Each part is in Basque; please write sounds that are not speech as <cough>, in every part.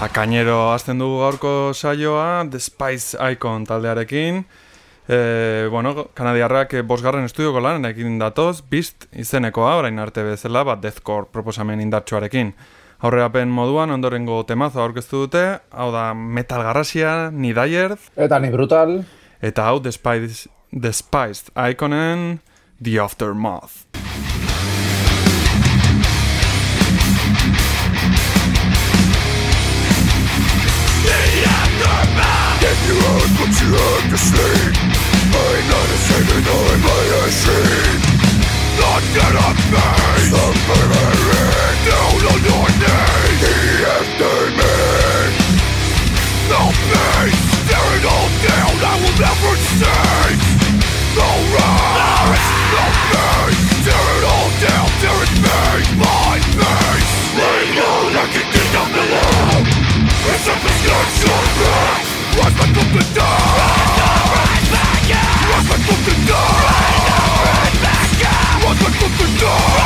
Akainero azten dugu gaurko saioa, The Spice Icon taldearekin. E, bueno, kanadiarrak e, bosgarren estudioko lan ekin datoz, Beast izenekoa, orain arte bezala, bat Deathcore proposamen indartsuarekin. Aurrerapen moduan ondorengo temazo aurkeztu dute, hau da Metal Garrasia, ni Dyer, Eta ni brutal. eta hau The Spice, The Spiced Iconen The Aftermath. like to sleep I'm not a savior, no I'm by a sheep Not that I'm made Some barbaric Down on your knees He after me No peace Tear it all down, I will never cease No rest, no peace Tear it all down, tear it made My face Lay know that you did not belong It's your misconception Run the door!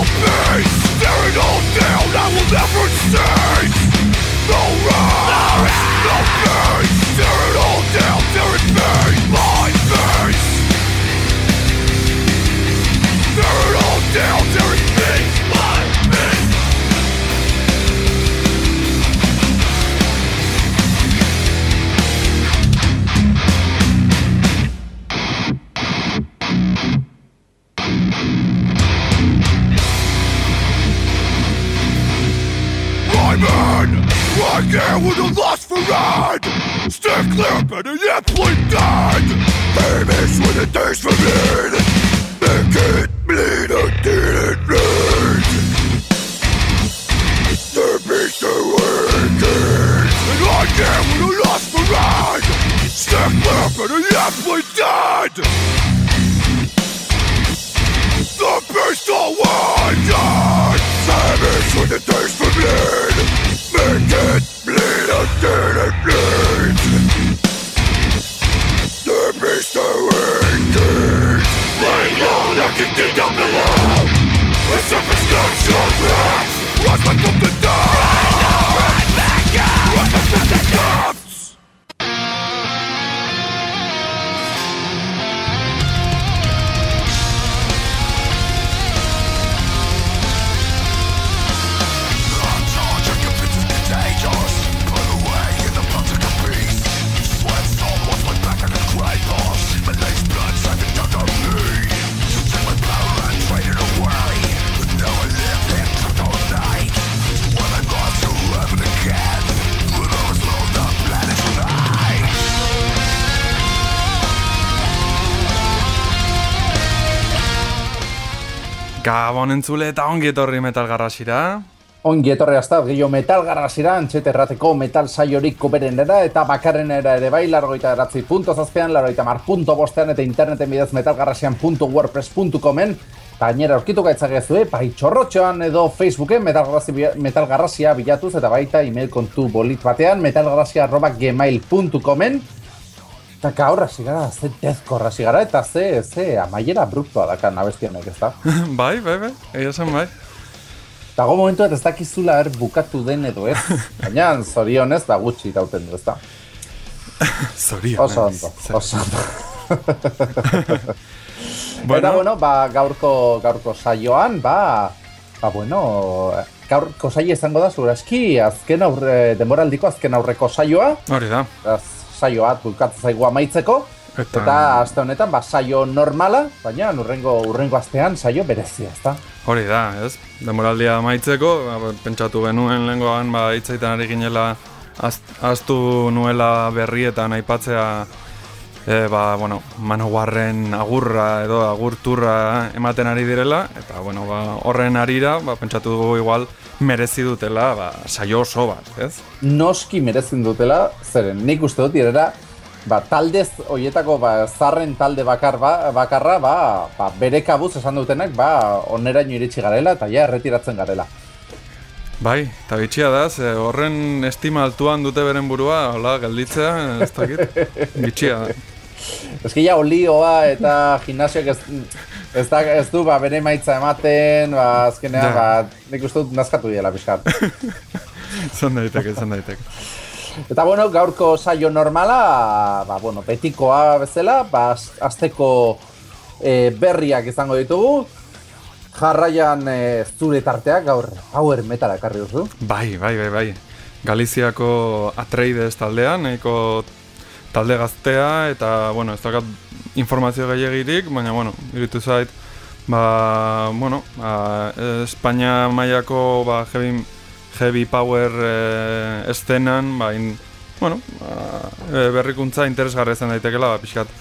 of me. All down, I will never cease No rest, no, peace. Clear, better yet, play God! Famous with a taste for me! Gabon entzule eta ongi etorri metal garrasira. Ongi etorri azta, gehiago metal garrasira, antxete errateko metal saiorik koberenera eta bakarrenera ere bai, largoita eratzi punto zazpean, largoita mar punto bostean eta interneten bidez metalgarrasian.wordpress.comen eta gainera aurkitu gaitzakezue, bai txorrotxoan edo Facebooken metalgarrasia bilatuz eta baita email kontu bolit batean metalgarrasia.gmail.comen Eta gaur hasi gara, ze dezko hasi gara, eta ze, ze amaiera brutua dakan abestionek, ez da? <laughs> bai, bai, bai, egia zen bai. Dago momentu ez dakizula er bukatu den edo ez, <laughs> baina zorionez da gutxi irauten du, ez da? <laughs> Zorion. Oso ondo, oso ondo. Bueno. Eta bueno, ba, gaurko, gaurko saioan, ba, ba, bueno, gaurko saio izango da zure eski, azken aurre, denboraldiko azken aurreko saioa, Hori da. az, saio bat bulkatzen zaigu amaitzeko, Eta, eta aste honetan, ba, saio normala, baina urrengo, urrengo astean saio berezia, ezta? Hori da, ez? Demoraldia maitzeko, ba, pentsatu genuen lehengoan, ba, itzaitan ari ginela, aztu nuela berrietan aipatzea, e, ba, bueno, manoguarren agurra edo agurturra ematen ari direla, eta, bueno, ba, horren arira, ba, pentsatu dugu igual, merezi dutela, ba, saio oso bat, ez? Noski merezin dutela, zeren, nik uste dut, irera, ba, taldez hoietako ba, zarren talde bakar ba, bakarra ba, ba, bere kabuz esan dutenak ba, oneraino iritsi garela eta ja erretiratzen garela. Bai, eta bitxia da, ze horren estima altuan dute beren burua, hola, gelditzea, ez dakit, <laughs> bitxia da. Ez ja, olioa eta gimnasioak ez, ez, da, ez du ba, bere maitza ematen, ba, azkenean, ba, nik uste dut nazkatu dira, pixkat. <laughs> zan daiteke, zan daiteke. Eta bueno, gaurko saio normala, ba, bueno, betikoa bezala, ba, azteko e, berriak izango ditugu. Jarraian e, zure tarteak gaur power metala ekarri duzu. Bai, bai, bai, bai. Galiziako Atreides taldean, eko talde gaztea, eta, bueno, ez dakat informazio gehiagirik, baina, bueno, iritu zait, ba, bueno, ba, Espainia mailako ba, heavy heavy power e, estenan, ba, in, bueno, ba, e, berrikuntza interesgarra izan daitekela, ba, pixkat,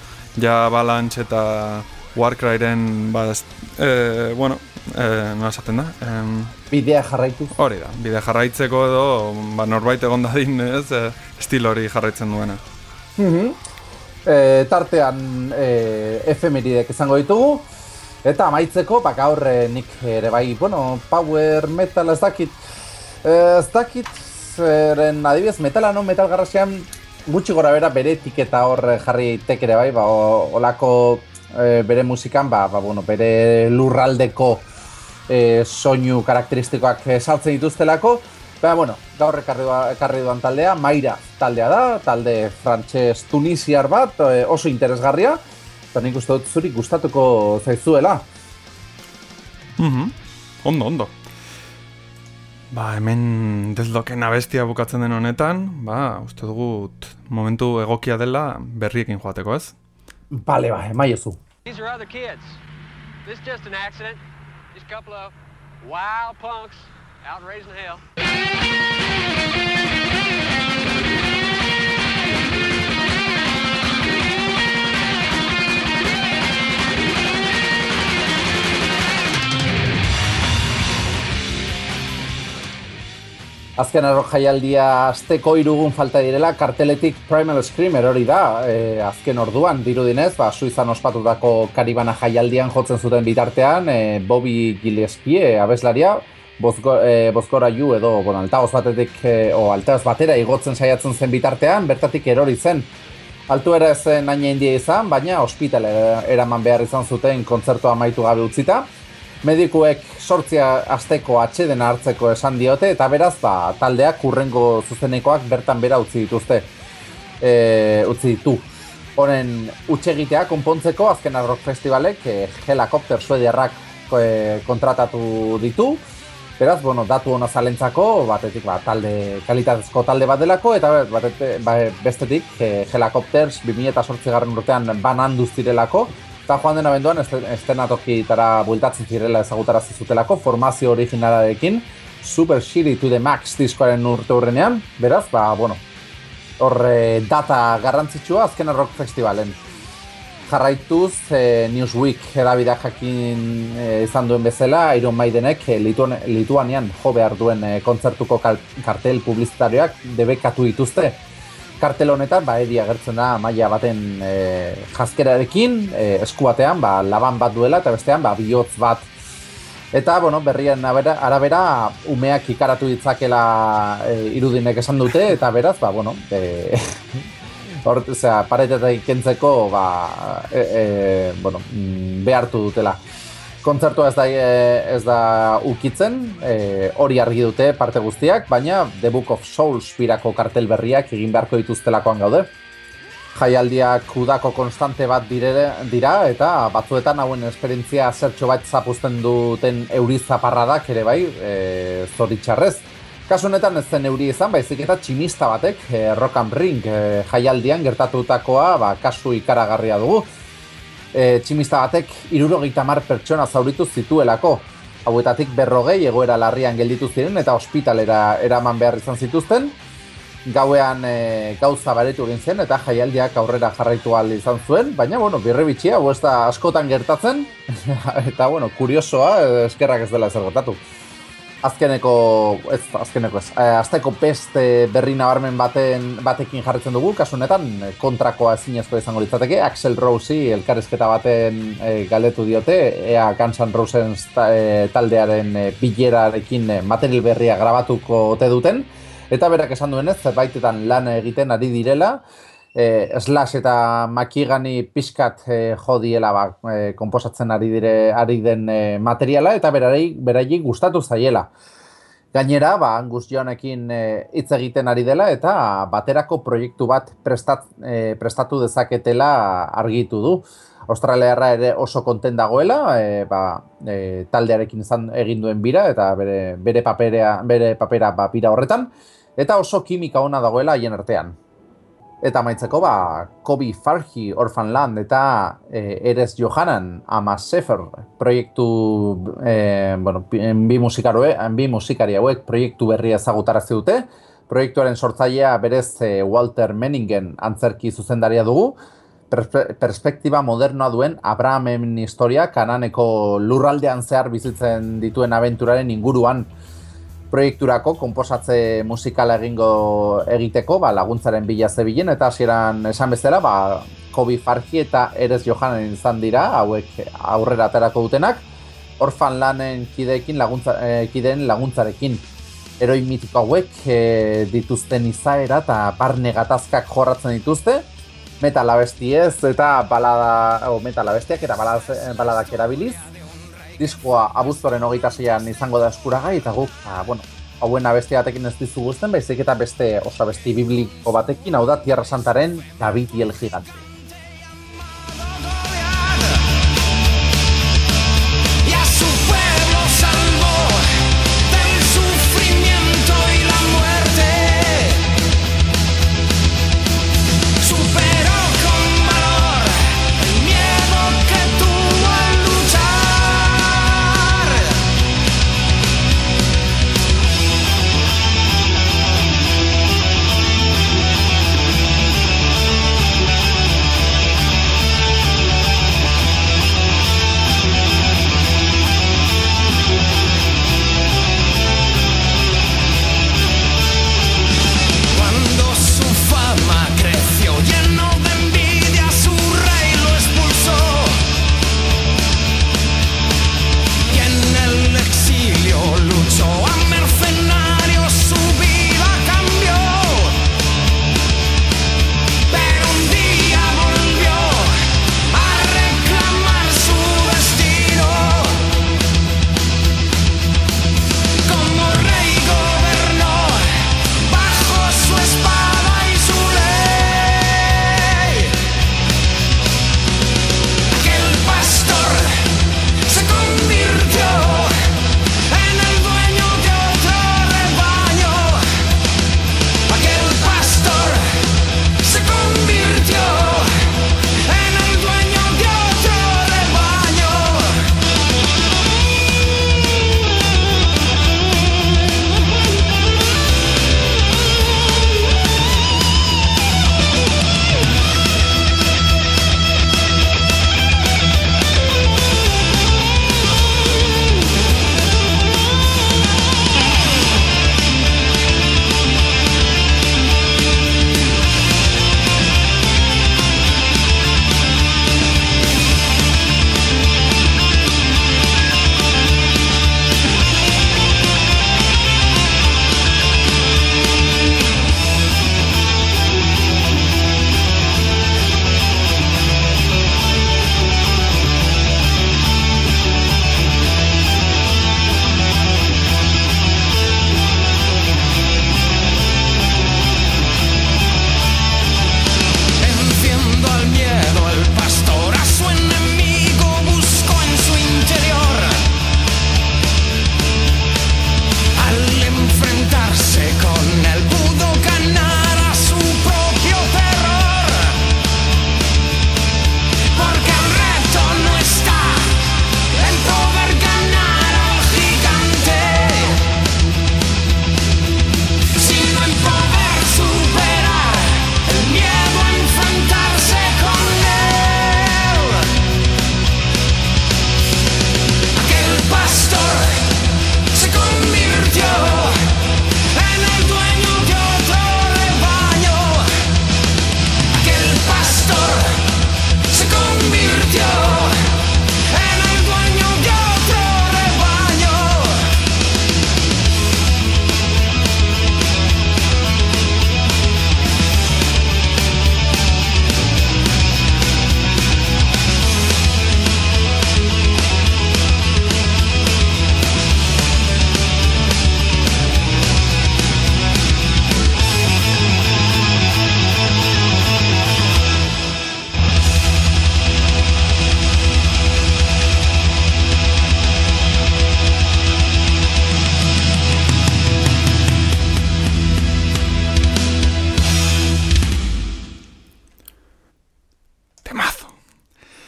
ja balantz eta Warcryren, ba, e, bueno, e, nola esaten da? E, bidea jarraitu. Hori da, bidea jarraitzeko edo, ba, norbait egon dadin, ez, e, estil hori jarraitzen duena. Mm e, tartean e, efemeridek izango ditugu, Eta amaitzeko, bak aurre nik ere bai, bueno, power metal ez dakit, Eh, ez dakit, zeren adibidez, metala no, metal garrasian gutxi gora bera bere etiketa hor jarri tekere bai, ba, olako e, bere musikan, ba, ba, bueno, bere lurraldeko e, soinu karakteristikoak saltzen dituztelako, ba, bueno, gaur ekarri duan taldea, Maira taldea da, talde frantxez tunisiar bat, oso interesgarria, eta nik uste dut zuri gustatuko zaizuela. Mm Ondo, ondo. Ba, hemen desloken abestia bukatzen den honetan, ba, uste dugut momentu egokia dela berriekin joateko, ez? Bale, ba, emaiozu. These are other kids. This is just an accident. Just a couple of wild punks out raising hell. Azken errok jaialdia azteko irugun falta direla, karteletik Primal Screamer hori da, e, azken orduan, dirudinez, ba, suizan ospatutako karibana jaialdian jotzen zuten bitartean, e, Bobby Gillespie, abeslaria, bozko, e, bozkora ju edo, bueno, altagoz batetik, e, o altagoz batera igotzen saiatzen zen bitartean, bertatik erori zen. Altu ere zen naina india izan, baina ospitale eraman behar izan zuten kontzertua amaitu gabe utzita. Medikuek sortzia asteko atxeden hartzeko esan diote eta beraz ba, taldeak urrengo zuzenekoak bertan bera utzi dituzte e, utzi ditu. Honen utxegitea konpontzeko azken rock festivalek e, helikopter suediarrak e, kontratatu ditu beraz, bueno, datu hona zalentzako batetik ba, talde, kalitatezko talde bat delako eta batetik, ba, bestetik e, helikopters 2008 garren urtean banan duztirelako Eta joan dena benduan, estenatoki tara bueltatzen zirela ezagutara zizutelako, formazio originalarekin, Super Shitty to the Max diskoaren urte hurrenean, beraz, ba, bueno, horre data garrantzitsua azken rock festivalen. Jarraituz, e, Newsweek edabida jakin e, izan duen bezala, Iron Maidenek e, Lituanian jo behar duen e, kontzertuko kartel publizitarioak debekatu dituzte. Kartel honetan ba edi agertzen da maila baten e, jaskerarekin e, esku batean ba, laban bat duela eta bestean ba bihotz bat. Eta bueno berrien arabera umeak ikaratu ditzakela e, irudinek esan dute eta beraz ba bueno e, <laughs> hor sea paretetik kentzeko ba e, e, bueno mm, behartu dutela kontzertua ez da, eh, ez da ukitzen, e, hori argi dute parte guztiak, baina The Book of Souls birako kartel berriak egin beharko dituztelakoan gaude. Jaialdiak udako konstante bat dire, dira eta batzuetan hauen esperientzia zertxo bat zapuzten duten eurizaparradak ere bai, e, zoritxarrez. Kasu honetan ez zen euri izan, baizik eta tximista batek, e, Rock and Ring e, jaialdian gertatutakoa ba, kasu ikaragarria dugu. E, tximista batek irurogeita mar pertsona zauritu zituelako. Hauetatik berrogei egoera larrian gelditu ziren eta ospitalera eraman behar izan zituzten. Gauean e, gauza baretu egin zen eta jaialdiak aurrera jarraitu ahal izan zuen, baina, bueno, birre bitxia, ez da askotan gertatzen, <laughs> eta, bueno, kuriosoa, eskerrak ez dela ezer gertatu azkeneko, ez, azkeneko ez, eh, azteko beste berri nabarmen baten, batekin jarritzen dugu, kasu honetan kontrakoa ezinezko izango litzateke, Axel Rossi elkarrizketa baten e, galdetu diote, ea Guns N' Roses eh, taldearen e, bilerarekin e, material berria grabatuko ote duten, eta berak esan duenez, zerbaitetan lan egiten ari direla, eh, slash eta makigani pixkat eh, jodiela ba, eh, komposatzen ari dire ari den eh, materiala eta berari beraiek gustatu zaiela. Gainera, ba, Angus Joanekin eh, hitz egiten ari dela eta baterako proiektu bat prestat, eh, prestatu dezaketela argitu du. Australiarra ere oso konten dagoela, e, ba, e, taldearekin izan egin duen bira eta bere, bere, papera, bere papera ba, bira horretan, eta oso kimika ona dagoela haien artean. Eta maitzeko, ba, Kobe Farhi Orphan Land eta e, Eres Johanan ama Sefer proiektu, e, bueno, bi, musikaroe, bi musikari hauek proiektu berria ezagutarazte dute. Proiektuaren sortzailea berez e, Walter Menningen antzerki zuzendaria dugu. perspektiba modernoa duen Abrahamen historia kananeko lurraldean zehar bizitzen dituen abenturaren inguruan proiekturako konposatze musikala egingo egiteko ba, laguntzaren bila zebilen eta hasieran esan bezala ba, Kobi Farki eta Erez Johanen izan dira hauek aurrera aterako dutenak orfan lanen kideekin laguntza, e, kideen laguntzarekin. Eroi mitiko hauek e, dituzten izaera eta barne gatazkak jorratzen dituzte. Metal abestiez eta balada, o, metal abestiak eta baladak erabiliz diskoa abuztoren hogeita zeian izango da eskuragai, eta guk, ba, bueno, hauen abesti batekin ez dizu guzten, baizik eta beste osa besti bibliko batekin, hau da Tierra Santaren David y el Gigante.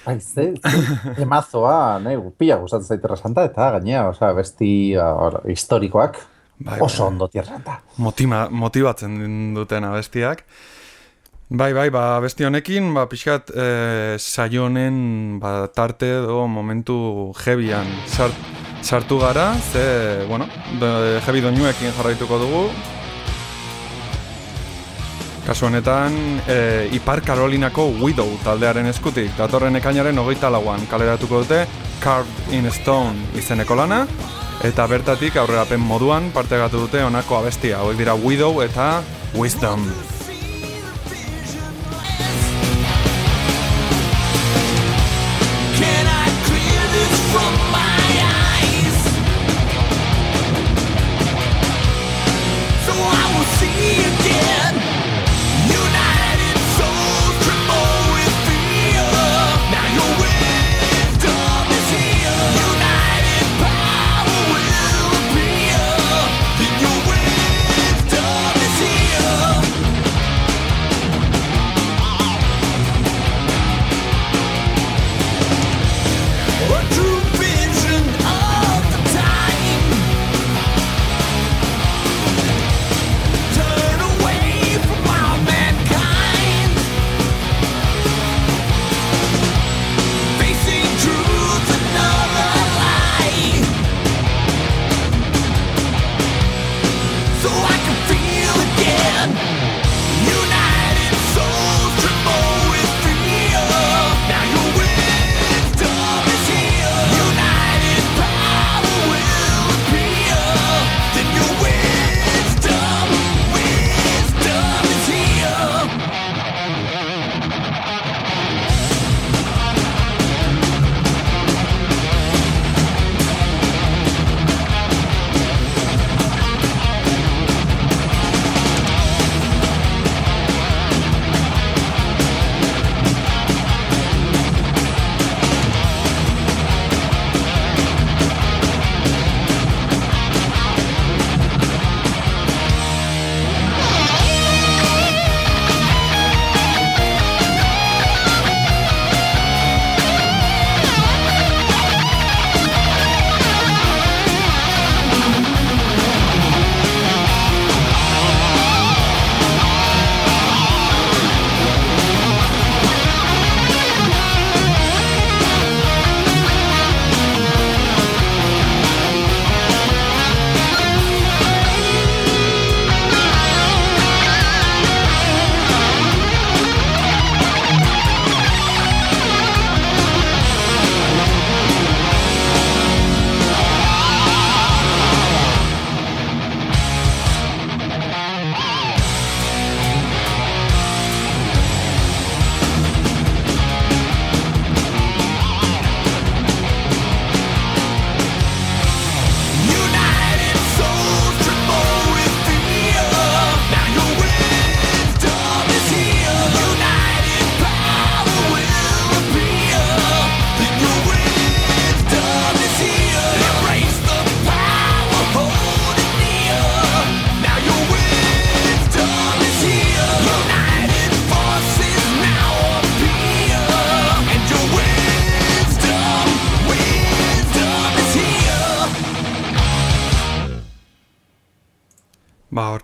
Bai, ze, ze, emazoa, nahi, pila gustatzen zaite Santa eta gainea, osea, besti or, historikoak Bai, oso bai. ondo Tierra Santa. Motima, motibatzen duten abestiak. Bai, bai, ba, abesti honekin, ba, pixkat, e, saio honen, ba, tarte edo momentu jebian sart, sartu gara, ze, bueno, do, jebi doinuekin jarraituko dugu. Kasu honetan, e, Ipar Karolinako Widow taldearen eskutik, datorren ekainaren hogeita lauan kaleratuko dute Carved in Stone izeneko lana, eta bertatik aurrerapen moduan partegatu dute honako abestia, hauek dira Widow eta Wisdom.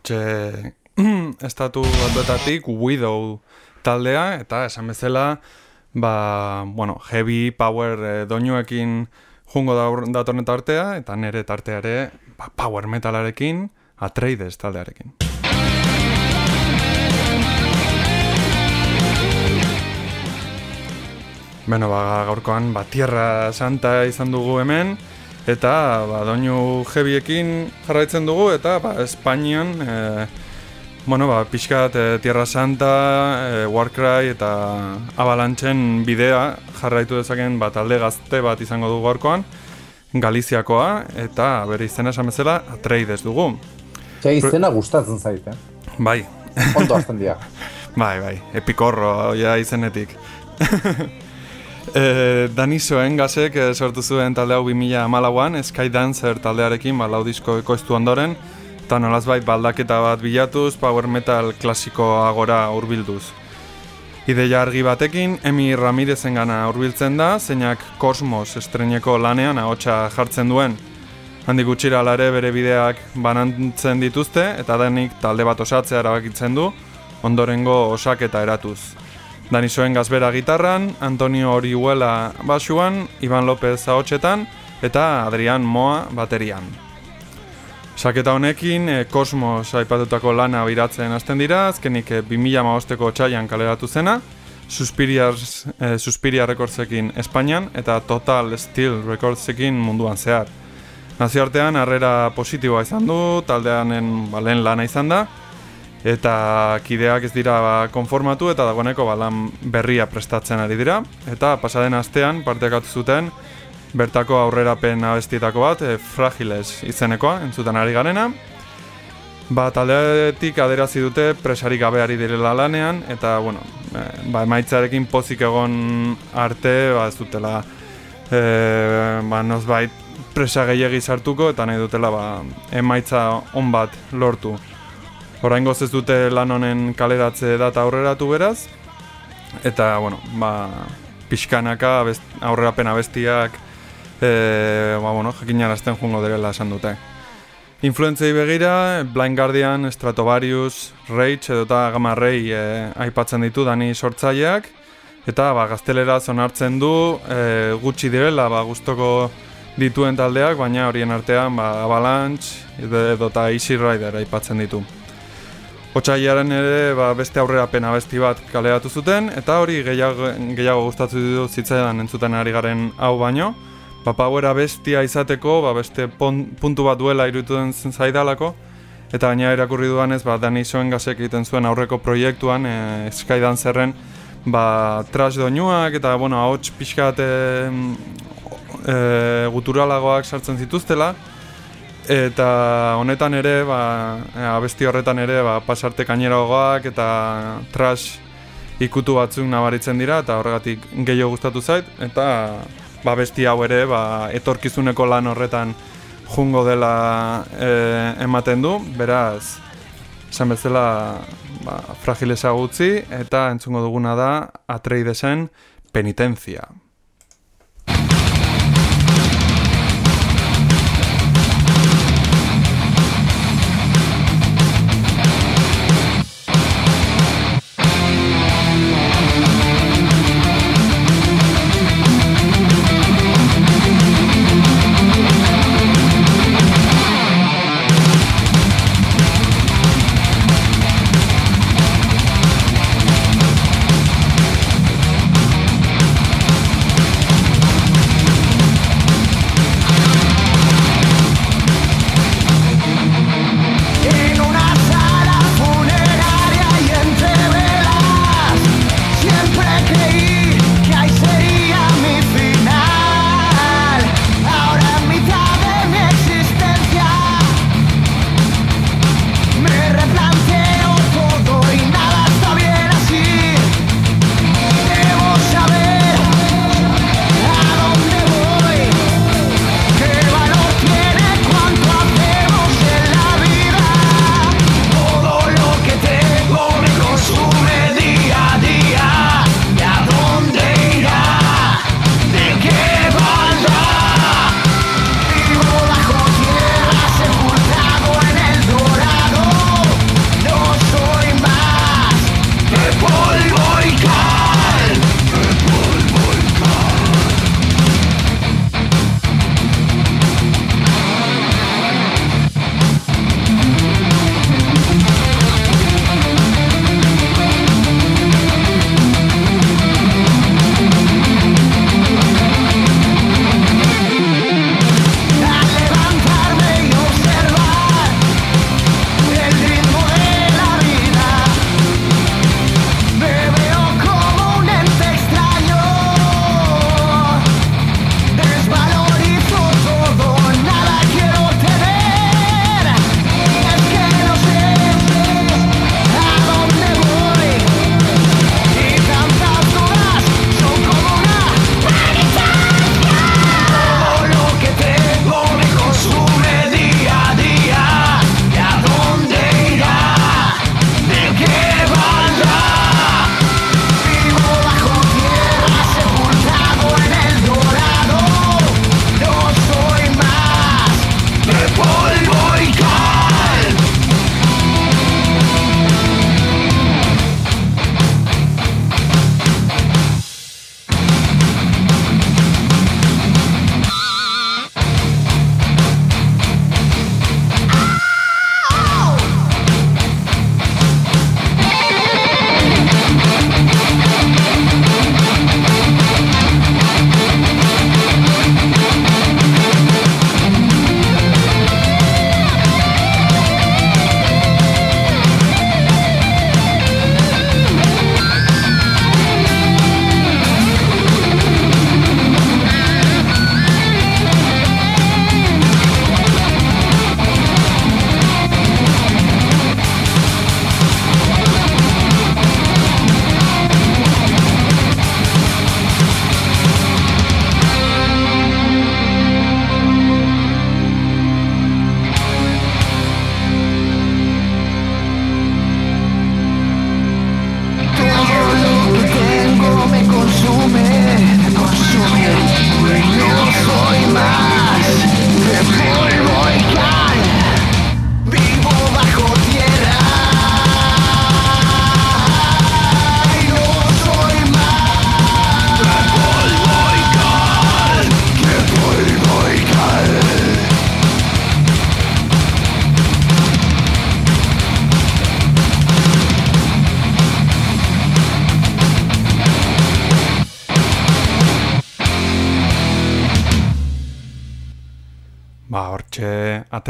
Hortxe, <clears throat> estatu batuetatik Widow taldea, eta esan bezala, ba, bueno, heavy power eh, doinuekin jungo da datorren tartea, eta nere tarteare ba, power metalarekin, Atreides taldearekin. Beno, ba, gaurkoan, ba, Tierra Santa izan dugu hemen, eta ba, doinu jebiekin jarraitzen dugu, eta ba, Espainian, e, bueno, ba, pixkat e, Tierra Santa, e, Warcry eta Avalanchen bidea jarraitu dezaken ba, talde gazte bat izango dugu gaurkoan, Galiziakoa, eta bere izena esan bezala, Atreides dugu. Ze izena gustatzen zaite. Bai, Ondo hasten dira. <laughs> bai, bai, epikorro ja izenetik. <laughs> E, Danisoen gazek eh, sortu zuen talde hau 2008an, Skydancer taldearekin, ba, lau disko ekoiztu ondoren, eta nolazbait baldaketa bat bilatuz, power metal klasikoa gora hurbilduz. Ideia argi batekin, Emi Ramirezen gana hurbiltzen da, zeinak Kosmos estreneko lanean ahotsa jartzen duen. Handik gutxira alare bere bideak banantzen dituzte eta denik talde bat osatzea erabakitzen du, ondorengo osaketa eratuz. Danisoen gazbera gitarran, Antonio Orihuela basuan, Iban López ahotsetan eta Adrian Moa baterian. Saketa honekin, e, Kosmos aipatutako lana biratzen hasten dira, azkenik e, 2008ko txaian kaleratu zena, Suspirias, e, Suspiria Recordsekin Espainian eta Total Steel Recordsekin munduan zehar. Nazioartean harrera positiboa izan du, taldeanen ba, lehen lana izan da, eta kideak ez dira ba, konformatu eta dagoeneko ba, lan berria prestatzen ari dira. Eta pasaden astean partekatu zuten bertako aurrerapen abestietako bat, e, Fragiles izenekoa, entzuten ari garena. Ba, taldeetik aderazi dute presarik gabeari direla lanean, eta, bueno, e, ba, emaitzarekin pozik egon arte, ba, ez dutela, e, ba, nozbait, presa gehiagi sartuko, eta nahi dutela, ba, emaitza on bat lortu. Oraingoz ez dute lan honen kaleratze data aurreratu beraz, eta, bueno, ba, pixkanaka abest, aurrerapen abestiak e, ba, bueno, jakinarazten jungo direla esan dute. Influentzei begira, Blind Guardian, Stratovarius, Rage edo eta Gamma Ray e, aipatzen ditu dani sortzaileak, eta ba, gaztelera zonartzen du e, gutxi direla ba, gustoko dituen taldeak, baina horien artean ba, Avalanche edo, Easy Rider aipatzen ditu. Otsaiaren ere ba, beste aurrerapen abesti bat kaleratu zuten, eta hori gehiago, gehiago gustatu du zitzaidan entzuten ari garen hau baino, ba, power bestia izateko, ba, beste pon, puntu bat duela irutu den zaidalako, eta baina irakurri dudanez, ba, Dani Soengazek egiten zuen aurreko proiektuan, e, Skydancerren, ba, trash doinuak, eta, bueno, ahots pixkat e, e, guturalagoak sartzen zituztela, eta honetan ere, ba, e, abesti horretan ere, ba, pasarte kaineragoak eta trash ikutu batzuk nabaritzen dira, eta horregatik gehiago gustatu zait, eta ba, besti hau ere ba, etorkizuneko lan horretan jungo dela e, ematen du, beraz, esan bezala ba, fragilesa gutzi, eta entzungo duguna da Atreidesen penitentzia.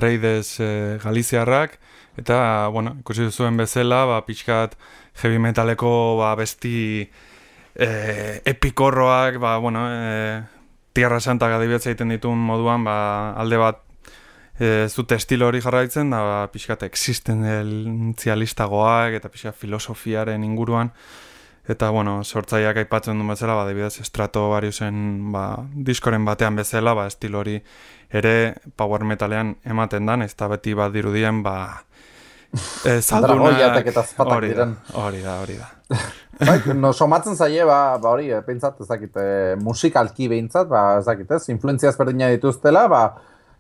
Atreides e, Galiziarrak, eta, bueno, ikusi duzuen bezala, ba, pixkat heavy metaleko ba, besti e, epikorroak, ba, bueno, e, Tierra Santa gadibetza egiten dituen moduan, ba, alde bat e, ez dute estilo hori jarraitzen, da ba, pixkat existentzialistagoak eta pixkat filosofiaren inguruan, eta, bueno, sortzaileak aipatzen duen bezala, ba, adibidez, estrato bariusen, ba, diskoren batean bezala, ba, estilo hori ere power metalean ematen dan, ez <laughs> da beti bat dirudien, ba, e, ezpatak hori da, hori da, hori <laughs> da. bai, no, somatzen zaie, ba, ba hori, eh, pentsat, ez dakit, e, musikalki behintzat, ba, ez dakit, ez, influenzia ezberdina dituztela, ba,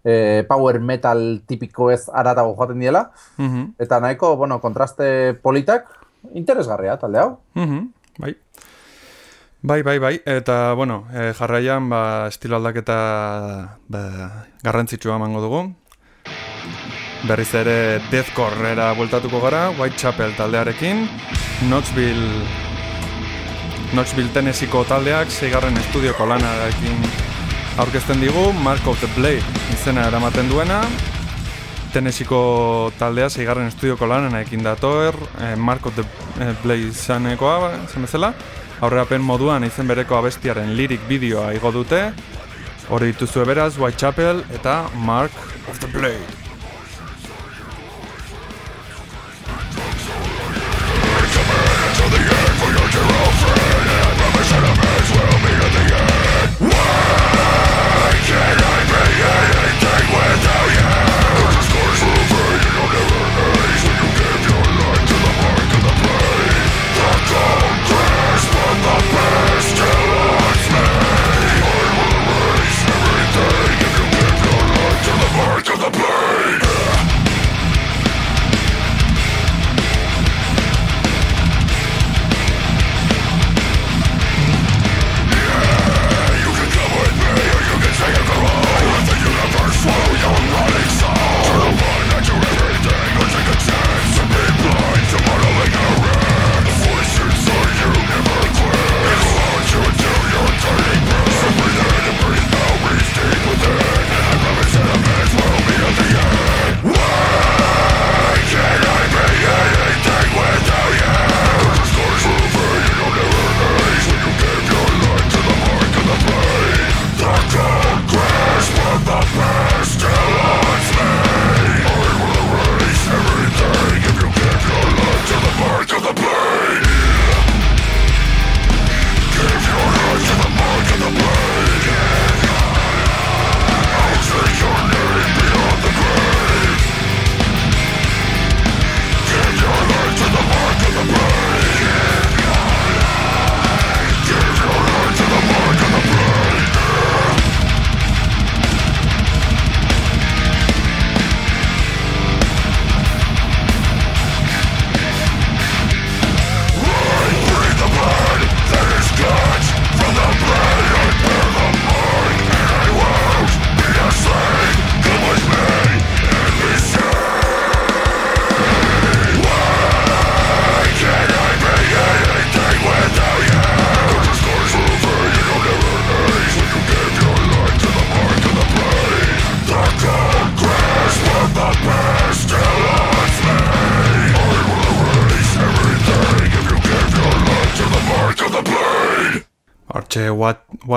e, power metal tipiko ez aratago joaten diela, Mhm. eta nahiko, bueno, kontraste politak, interesgarria, talde hau. Mhm, bai. Bai, bai, bai, eta, bueno, e, jarraian, ba, estilo aldaketa ba, garrantzitsua emango dugu. Berriz ere deathcore-era bueltatuko gara, Whitechapel taldearekin, Knoxville, Knoxville Tennesseeko taldeak, seigarren estudioko lanarekin aurkezten digu, Mark of the Blade izena eramaten duena, Tennesseeko taldea seigarren estudioko lanan ekin dator, eh, Mark of the eh, Blade izanekoa, zen bezala, aurrerapen moduan izen bereko abestiaren lirik bideoa igo dute, hori dituzue beraz, Whitechapel eta Mark of the Blade.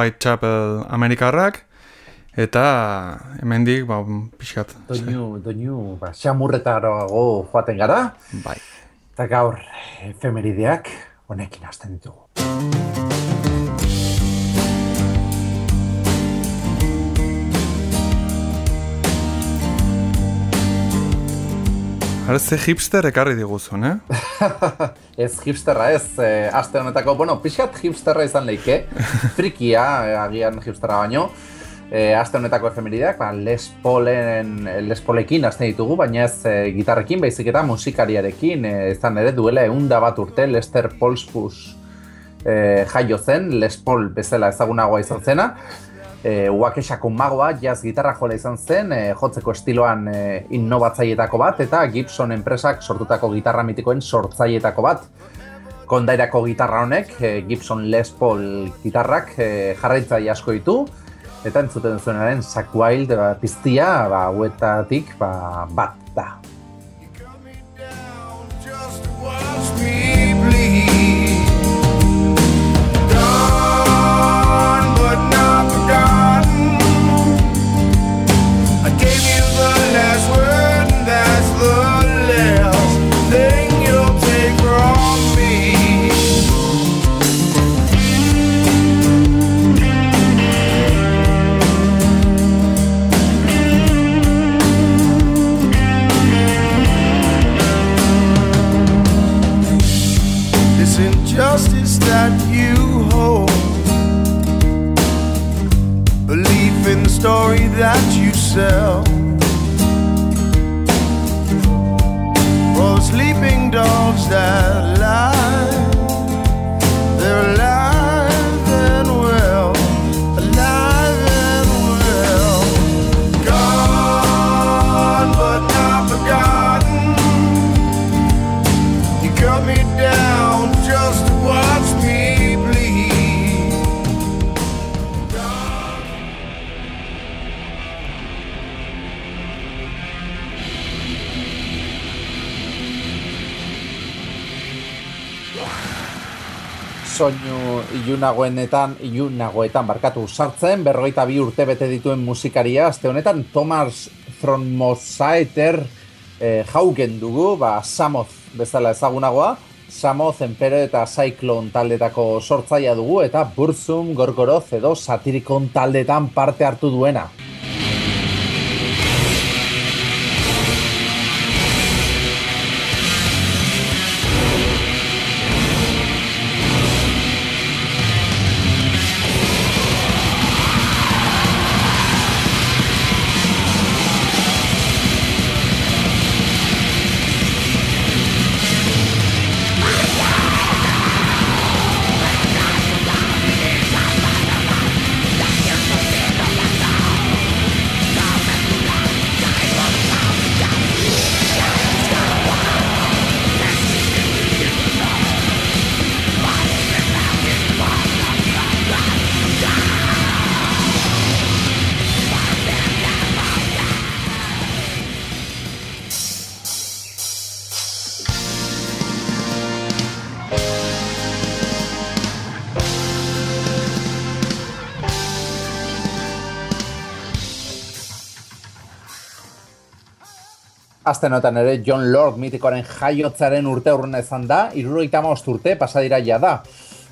Whitechapel Amerikarrak, eta hemendik, ba, pixkat. Doinu, doinu, ba, xamurretaroago joaten gara, Bai. eta gaur efemerideak honekin hasten ditugu. Ara ze hipster ekarri diguzun, eh? <laughs> Ez hipsterra ez, eh, aste honetako, bueno, pixkat hipsterra izan leike, <laughs> frikia, eh, agian hipsterra baino, eh, aste honetako efemerideak, ba, Les Paulen, Les Paulekin hasten ditugu, baina ez eh, gitarrekin, baizik eta musikariarekin, eh, izan ere duela eunda bat urte, Lester Polspus eh, jaio zen, Les Paul bezala ezagunagoa izan zena, e, Wakeshako magoa, jazz gitarra jola izan zen, e, jotzeko estiloan e, innovatzaietako bat, eta Gibson enpresak sortutako gitarra mitikoen sortzaietako bat. Kondairako gitarra honek, e, Gibson Les Paul gitarrak e, jarraitzaile asko ditu, Eta entzuten zuenaren Zack Wild ba, piztia, ba, hauetatik ba, bat This injustice that you hold. Belief in the story that you sell. For sleeping dogs that lie, soinu ilunagoenetan, ilunagoetan barkatu sartzen, berrogeita bi urte bete dituen musikaria, azte honetan Thomas Thronmosaeter eh, jaugen dugu, ba, Samoth bezala ezagunagoa, Samoth, Empero eta Cyclone taldetako sortzaia dugu, eta Burzum, Gorgoroth edo Satirikon taldetan parte hartu duena. Azten honetan ere John Lord mitikoaren jaiotzaren urte urrena izan da, irurogeita hamabost urte pasadira ja da.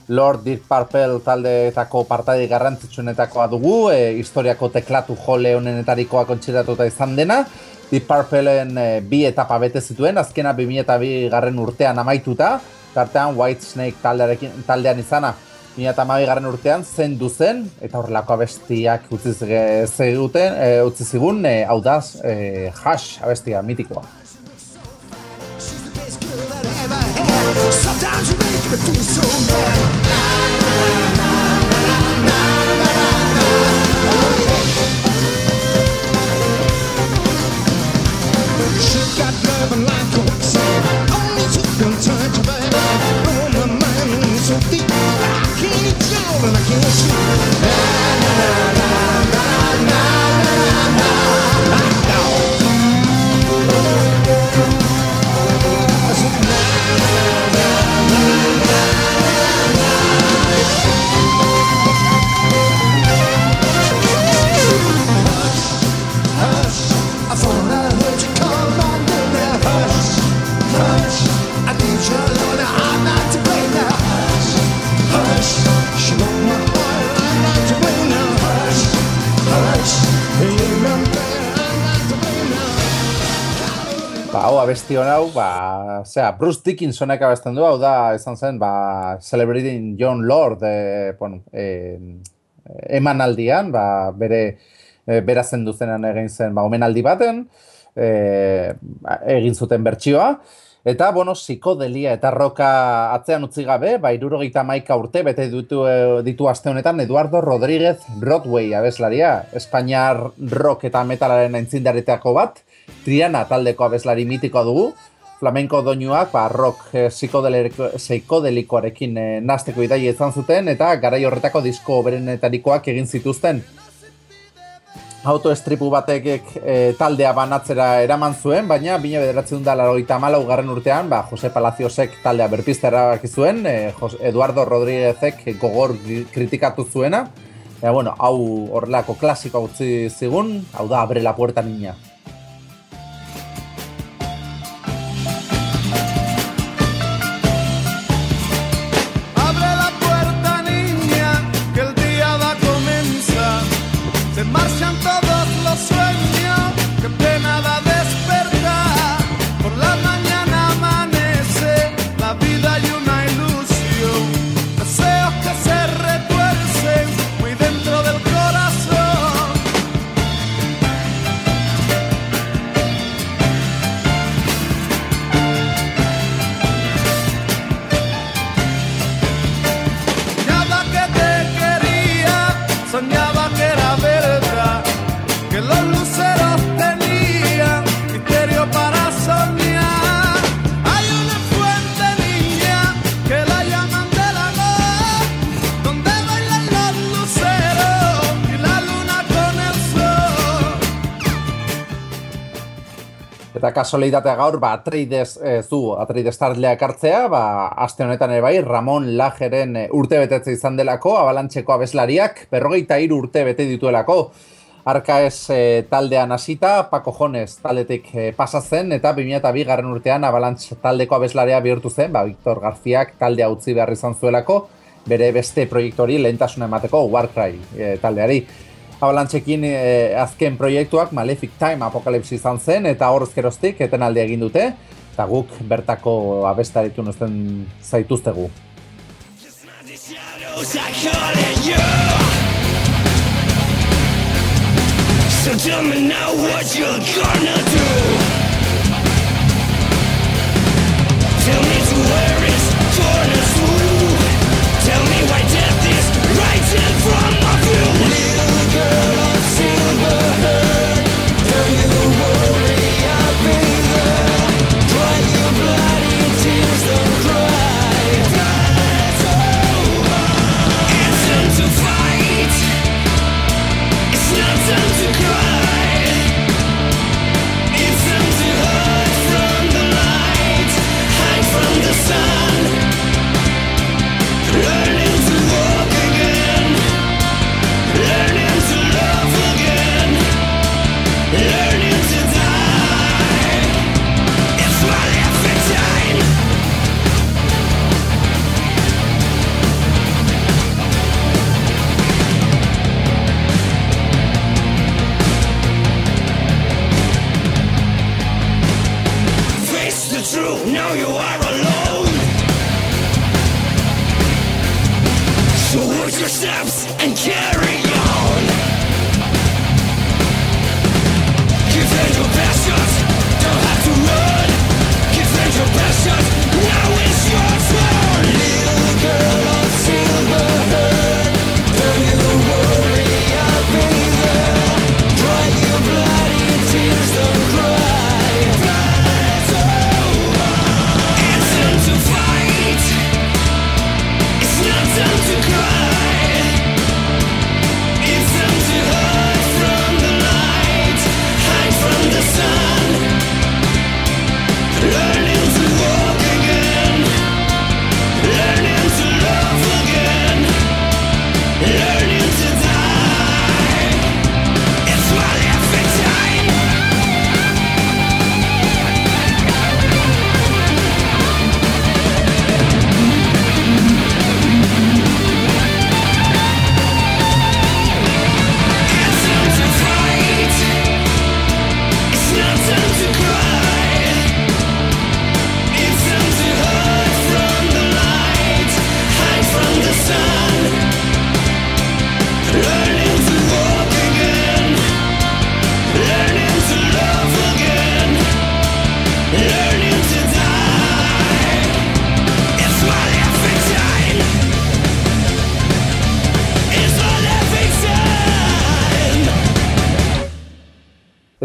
Lord Deep Purple taldeetako partaide garrantzitsuenetakoa dugu, e, historiako teklatu jole honenetarikoa kontsidatuta izan dena. Deep Purpleen e, bi etapa bete zituen, azkena 2002 garren urtean amaituta, tartean White Snake taldearekin, taldean izana. 2002 garren urtean zen duzen, eta horrelako abestiak utzi ziguten, e, utzi zigun, e, hau da, e, hash abestia mitikoa. Sometimes you make me feel so bad. Ba, hau abesti hau, ba, zera, Bruce Dickinsonek abesten du, hau da, izan zen, ba, Celebrating John Lord, e, bueno, e, emanaldian, ba, bere, e, bera zen duzenan egin zen, ba, omenaldi baten, e, egin zuten bertsioa, Eta, bueno, psikodelia eta roka atzean utzi gabe, ba, irurogeita maika urte, bete ditu, ditu aste honetan, Eduardo Rodríguez Broadway abeslaria, Espainiar rock eta metalaren aintzindaretako bat, Triana taldeko abeslari mitikoa dugu, flamenko doinuak, ba, rock eh, psikodeliko- psikodelikoarekin eh, nasteko idaia izan zuten, eta garai horretako disko berenetarikoak egin zituzten. autoestripu batek e, taldea banatzera eraman zuen, baina bine bederatzen da malau garren urtean, ba, Jose Palaziosek taldea berpizte erabaki zuen, e, Jos- Eduardo Rodríguezek gogor kritikatu zuena, Eta, bueno, hau horrelako klasikoa utzi zigun, hau da, abre la puerta niña. Kasualitatea gaur, ba, Atreides, e, zu, Atreides tardea ekartzea, ba, aste honetan ere bai, Ramon Lajeren e, urte betetze izan delako, abalantxeko abeslariak, berrogeita hiru urte bete dituelako. Arkaez e, taldean hasita, Paco Jones taldetik e, pasa zen, eta 2002 garren urtean abalantx taldeko abeslaria bihurtu zen, ba, Victor Garziak taldea utzi behar izan zuelako, bere beste proiektori lehentasuna emateko Warcry e, taldeari. Abalantxekin eh, azken proiektuak Malefic Time apokalipsi izan zen eta horrez geroztik etenaldi egin dute eta guk bertako abestaritu nuzten zaituztegu. So tell me now what you're gonna do. Tell me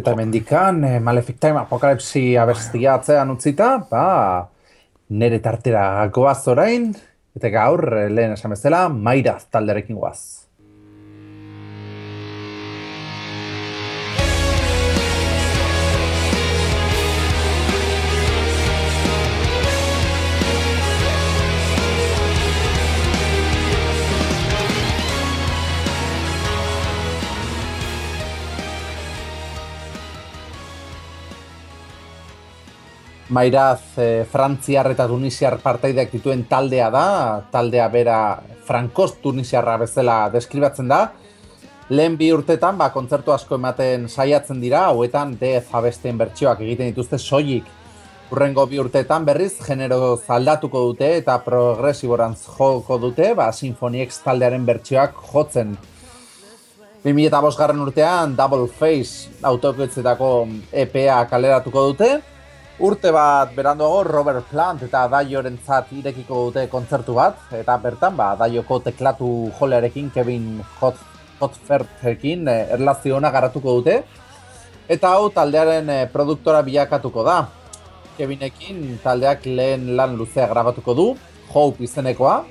Eta hemendikan e, Malefic Time apokalipsi abestia atzean utzita, ba, nere tartera goaz orain, eta gaur, eh, lehen esan bezala, mairaz talderekin goaz. Mairaz e, Frantziar eta Tunisiar partaideak dituen taldea da, taldea bera Frankoz Tunisiarra bezala deskribatzen da. Lehen bi urtetan, ba, kontzertu asko ematen saiatzen dira, hauetan DF abesten bertsioak egiten dituzte soilik. Urrengo bi urteetan berriz, genero zaldatuko dute eta progresiborantz joko dute, ba, Sinfoniex taldearen bertsioak jotzen. 2005 garren urtean Double Face autokoetzetako EPA kaleratuko dute. Urte bat beranduago Robert Plant eta Daiorentzat irekiko dute kontzertu bat eta bertan ba Daioko teklatu jolearekin Kevin Hot Hotfertekin eh, erlazio ona garatuko dute eta hau taldearen eh, produktora bilakatuko da. Kevinekin taldeak lehen lan luzea grabatuko du, Hope izenekoa,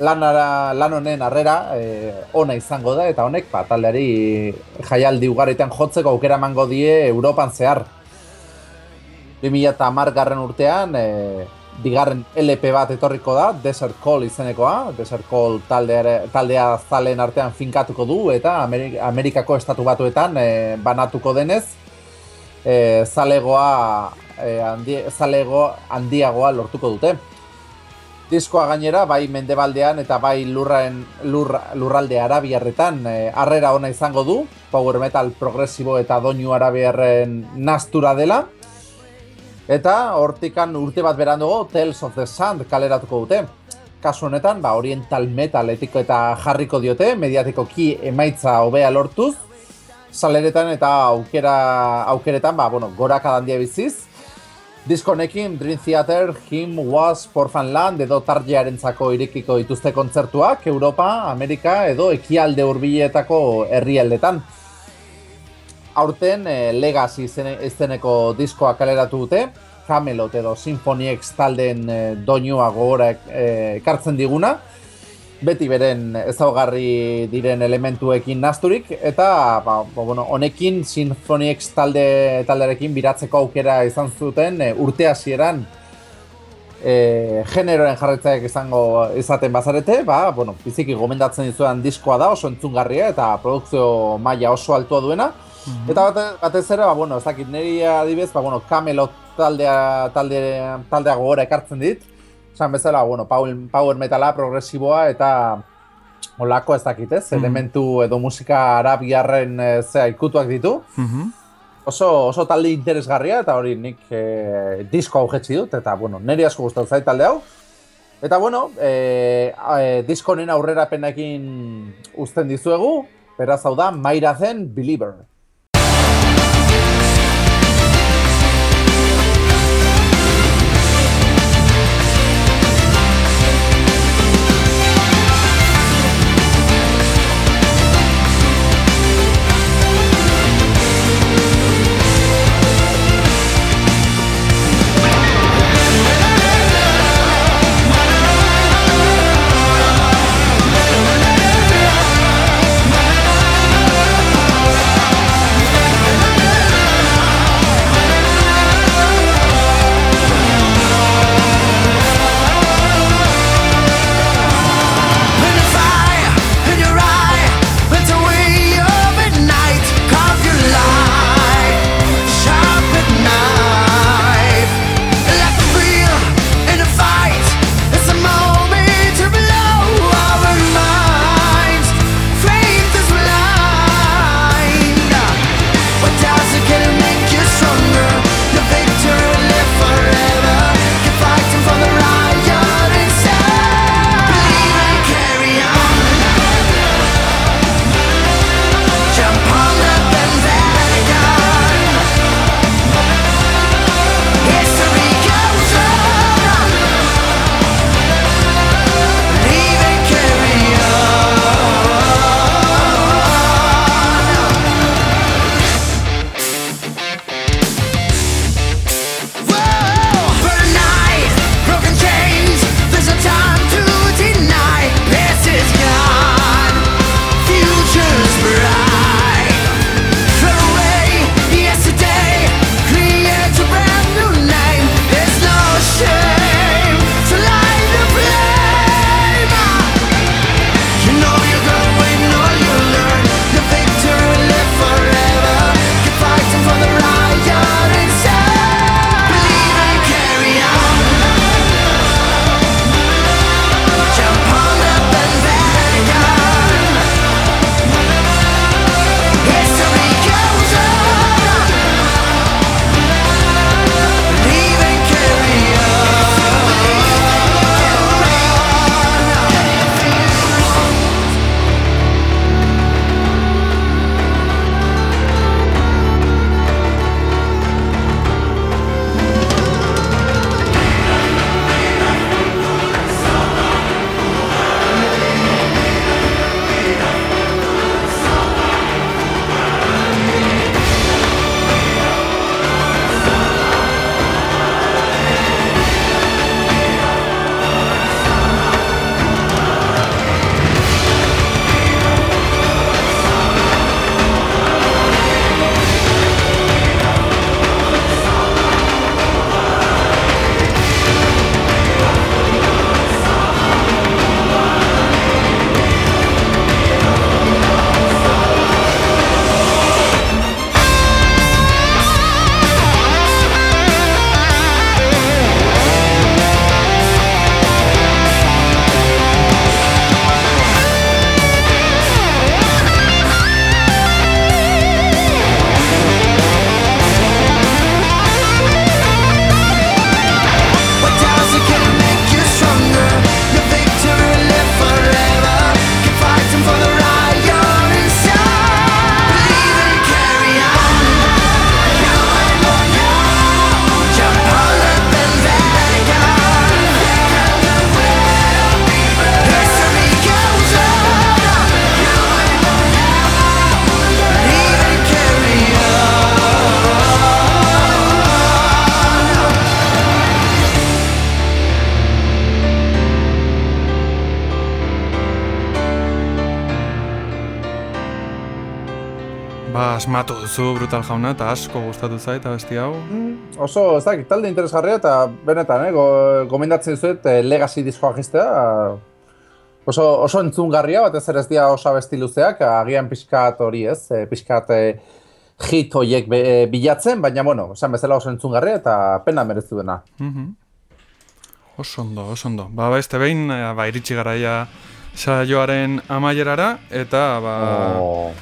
lanara, lan honen harrera e, ona izango da eta honek ba, taldeari jaialdi ugaritan jotzeko aukera emango die Europan zehar. 2010 garren urtean, e, bigarren LP bat etorriko da, Desert Call izenekoa, Desert Call taldea, taldea zalen artean finkatuko du eta Amerik Amerikako estatu batuetan e, banatuko denez, e, zalegoa, e, handi, zalego handiagoa lortuko dute. Diskoa gainera, bai mendebaldean eta bai lurraen, lur, lurralde arabiarretan e, harrera ona izango du, power metal progresibo eta doinu arabiarren nastura dela. Eta hortikan urte bat berandugo Tales of the Sand kaleratuko dute. Kasu honetan, ba, oriental metal etiko eta jarriko diote, mediatikoki emaitza hobea lortuz, saleretan eta aukera, aukeretan, ba, bueno, goraka handia biziz. Diskonekin Dream Theater, Him Was for Fanland edo tarjearentzako irekiko dituzte kontzertuak Europa, Amerika edo ekialde hurbiletako herrialdetan. Aurten eh, Legacy izene- izeneko diskoa kaleratu dute, Camelot edo Symphony X taldeen eh, doinua gogora eh, ekartzen diguna, beti beren ezaugarri diren elementuekin nasturik eta ba, bueno, honekin Symphony X talde talderekin biratzeko aukera izan zuten e, urte hasieran e, generoen jarretzaiek izango izaten bazarete, ba, bueno, biziki gomendatzen dizudan diskoa da, oso entzungarria eta produkzio maila oso altua duena. Eta bate, batez ere, ba, bueno, ez dakit, niri adibez, ba, bueno, Camelot taldea, talde, taldea gogora ekartzen dit. Esan bezala, bueno, power, power metala, progresiboa eta olako ez dakit, ez? Elementu edo musika arabiarren e, zea ikutuak ditu. Mhm. Oso, oso talde interesgarria eta hori nik e, disko hau jetzi dut eta bueno, niri asko gustatzen zait talde hau. Eta bueno, e, e, disko honen aurrerapenekin uzten dizuegu, beraz hau da Maira zen Believer. Duzu Brutal Jauna eta asko gustatu zait abesti hau. Oso, ez dakit, talde interesgarria eta benetan, eh, go, gomendatzen dizuet eh, Legacy diskoa jistea. Oso, oso entzungarria, batez ere ez dira oso abesti luzeak, agian pixkat hori ez, eh, pixkat eh, hit hoiek be, eh, bilatzen, baina bueno, esan bezala oso entzungarria eta pena merezu dena. Mhm. Oso ondo, oso ondo. Ba, beste behin, eh, ba, iritsi garaia saioaren amaierara, eta, ba, Oh,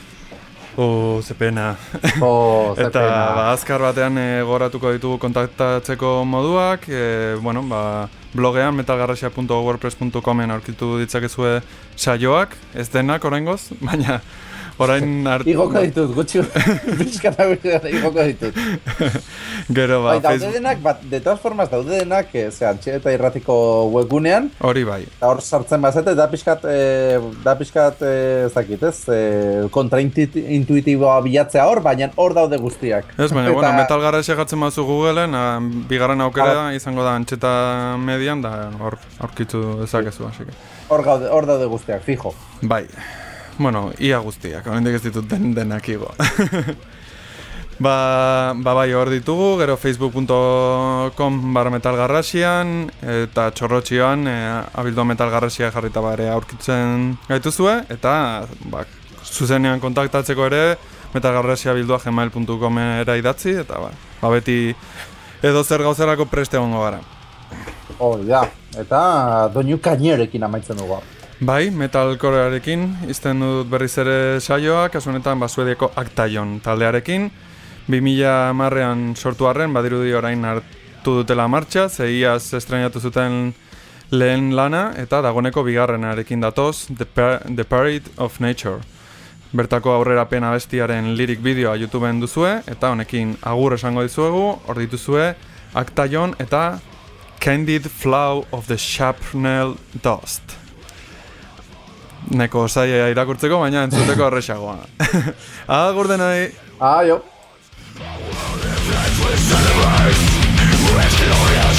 oh, ze pena. oh, ze <laughs> Eta pena. ba, azkar batean e, goratuko ditugu kontaktatzeko moduak, e, bueno, ba, blogean metalgarrasia.wordpress.comen aurkitu ditzakezue saioak, ez denak oraingoz, <laughs> baina orain <laughs> art, Igoko ditut, gutxi <laughs> pixkana igoko ditut. <laughs> gero ba, Bai, daude denak, bat, de todas formas, daude denak, eh, antxe eta irratiko webgunean, hori bai. eta hor sartzen bazete, da pixkat, eh, da pixkat, eh, ez dakit, ez, eh, kontraintuitiboa bilatzea hor, baina hor daude guztiak. Ez, baina, Eta- bueno, metalgarrasia jatzen bazu Googleen, a, bigarren aukera izango da antxeta median, da hor aurkitu dezakezu, hasi. Hor, hor daude guztiak, fijo. Bai. Bueno, ia guztiak, oraindik ez ditut den denak igo. <laughs> ba, ba bai, hor ditugu, gero facebook.com barra metalgarrasian, eta txorrotxioan e, abildo metalgarrasia jarrita bare aurkitzen gaituzue, eta ba, zuzenean kontaktatzeko ere metalgarrasia bildua gmail.com era idatzi, eta ba, ba beti edo zer gauzerako preste egongo gara. Hori da, eta doinu kainerekin amaitzen dugu. Bai, metalcorearekin izten dut berriz ere saioa, kasu honetan ba, Suediako Actaion taldearekin. 2000 marrean sortu arren, badirudi orain hartu dutela martxa, zeiaz estrenatu zuten lehen lana, eta dagoneko bigarrenarekin datoz, The, Par The Parade of Nature. Bertako aurrerapen abestiaren lirik bideoa YouTubeen duzue, eta honekin agur esango dizuegu, hor dituzue Actaion eta Candid Flow of the Shrapnel Dust. Neko zaila irakurtzeko, baina entzuteko horrexagoa. <laughs> Agur denoi! With the glory of